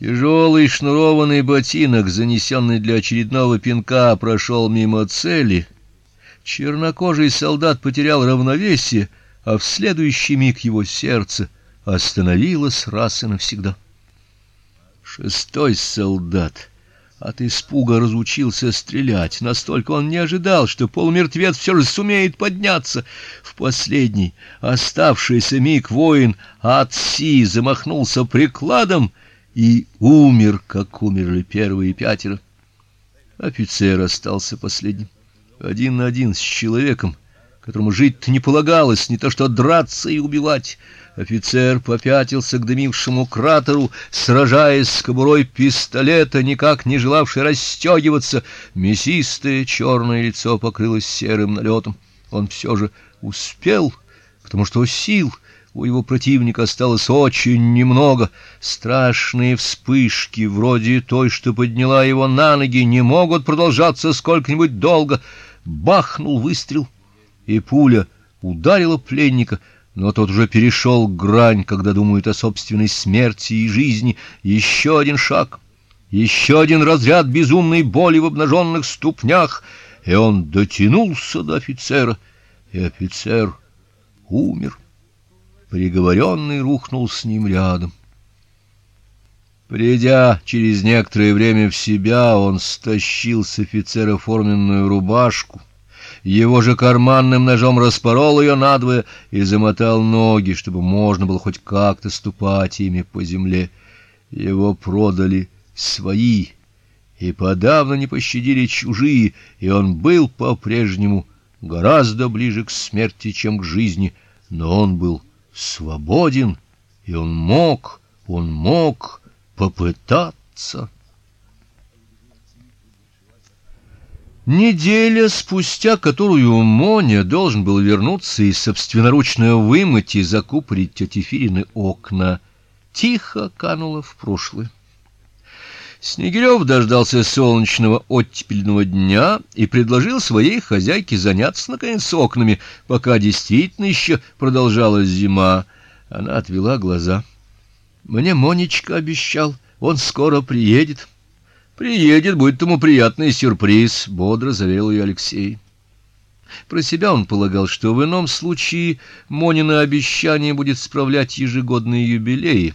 Тяжелый шнурованный ботинок, занесенный для очередного пинка, прошел мимо цели. Чернокожий солдат потерял равновесие, а в следующий миг его сердце остановилось раз и навсегда. Шестой солдат от испуга разучился стрелять, настолько он не ожидал, что полумертвец все же сумеет подняться. В последний оставшийся миг воин Атси замахнулся прикладом и умер, как умерли первые пятеро. Офицер остался последним, один на один с человеком, которому жить-то не полагалось, не то что драться и убивать. Офицер попятился к дымившему кратеру, сражаясь с кобурой пистолета, никак не желавший расстегиваться. Мясистое черное лицо покрылось серым налетом. Он все же успел, потому что сил у его противника осталось очень немного. Страшные вспышки, вроде той, что подняла его на ноги, не могут продолжаться сколько-нибудь долго. Бахнул выстрел и пуля ударила пленника, но тот уже перешел грань, когда думают о собственной смерти и жизни. Еще один шаг, еще один разряд безумной боли в обнаженных ступнях, и он дотянулся до офицера, и офицер умер. Приговоренный рухнул с ним рядом. Придя через некоторое время в себя, он стащил с офицера форменную рубашку, его же карманным ножом распорол ее надвое и замотал ноги, чтобы можно было хоть как-то ступать ими по земле. Его продали свои и подавно не пощадили чужие, и он был по-прежнему гораздо ближе к смерти, чем к жизни, но он был свободен, и он мог, он мог попытаться Неделя спустя, которую Моня должен был вернуться и собственноручно вымыть и закупорить тети Фирины окна, тихо канула в прошлое. Снегирев дождался солнечного оттепельного дня и предложил своей хозяйке заняться наконец окнами, пока действительно еще продолжалась зима. Она отвела глаза. Мне Монечка обещал, он скоро приедет. Приедет, будет ему приятный сюрприз, бодро заверил ее Алексей. Про себя он полагал, что в ином случае Монина обещание будет справлять ежегодные юбилеи,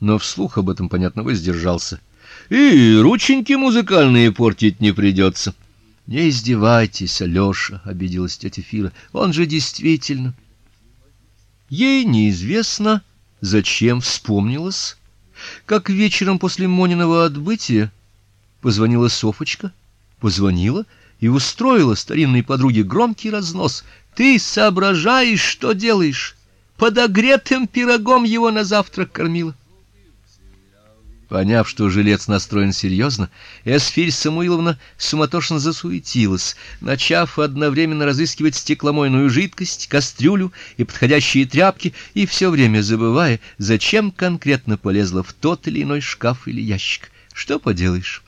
но вслух об этом понятно воздержался. И рученьки музыкальные портить не придется. Не издевайтесь, Алёша, обиделась тетя Фира. Он же действительно Ей неизвестно, зачем вспомнилось, как вечером после Мониного отбытия Позвонила Софочка, позвонила и устроила старинной подруге громкий разнос. Ты соображаешь, что делаешь? Подогретым пирогом его на завтрак кормила. Поняв, что жилец настроен серьезно, Эсфирь Самуиловна суматошно засуетилась, начав одновременно разыскивать стекломойную жидкость, кастрюлю и подходящие тряпки, и все время забывая, зачем конкретно полезла в тот или иной шкаф или ящик. Что поделаешь?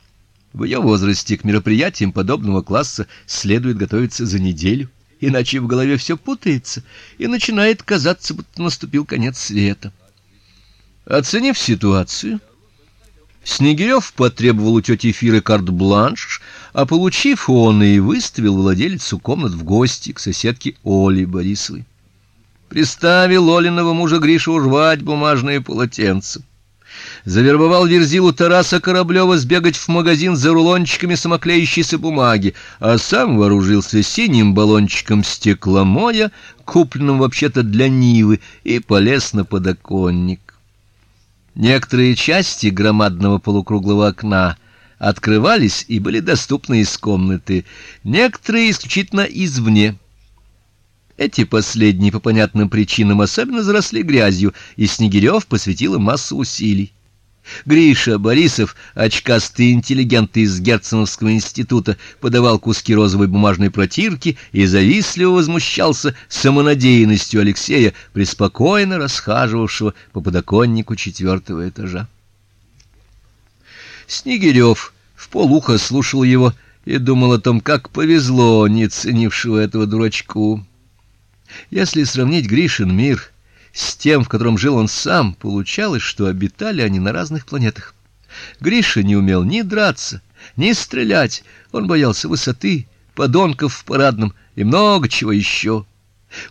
В ее возрасте к мероприятиям подобного класса следует готовиться за неделю, иначе в голове все путается и начинает казаться, будто наступил конец света. Оценив ситуацию, Снегирев потребовал у тети Фиры карт-бланш, а получив он и выставил владелицу комнат в гости к соседке Оле Борисовой. Приставил Олиного мужа Гришу рвать бумажные полотенца завербовал Верзилу Тараса Кораблева сбегать в магазин за рулончиками самоклеящейся бумаги, а сам вооружился синим баллончиком стекломоя, купленным вообще-то для Нивы, и полез на подоконник. Некоторые части громадного полукруглого окна открывались и были доступны из комнаты, некоторые исключительно извне. Эти последние по понятным причинам особенно заросли грязью, и Снегирев посвятил им массу усилий. Гриша Борисов, очкастый интеллигент из Герценовского института, подавал куски розовой бумажной протирки и завистливо возмущался самонадеянностью Алексея, преспокойно расхаживавшего по подоконнику четвертого этажа. Снегирев в полухо слушал его и думал о том, как повезло не ценившего этого дурачку. Если сравнить Гришин мир с тем, в котором жил он сам, получалось, что обитали они на разных планетах. Гриша не умел ни драться, ни стрелять, он боялся высоты, подонков в парадном и много чего еще.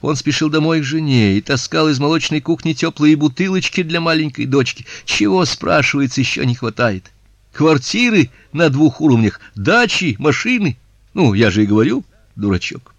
Он спешил домой к жене и таскал из молочной кухни теплые бутылочки для маленькой дочки. Чего, спрашивается, еще не хватает? Квартиры на двух уровнях, дачи, машины. Ну, я же и говорю, дурачок.